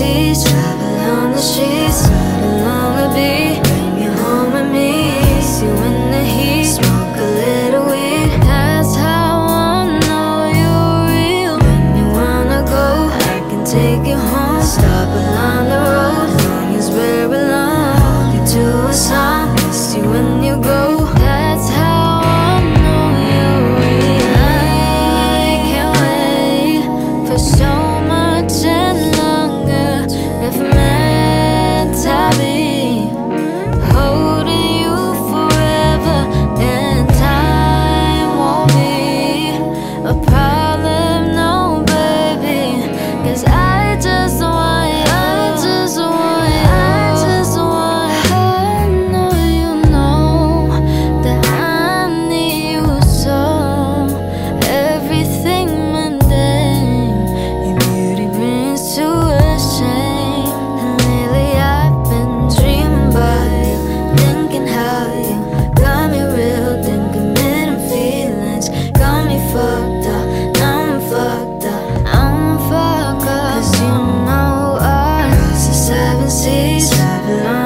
seas, travel on the sheets. No longer be bring you home with me. See you in the heat, smoke a little weed. That's how I know you're real. When you wanna go, I can take you home. Stop along the road, long as we're alone. You to a song, miss you when you go. love.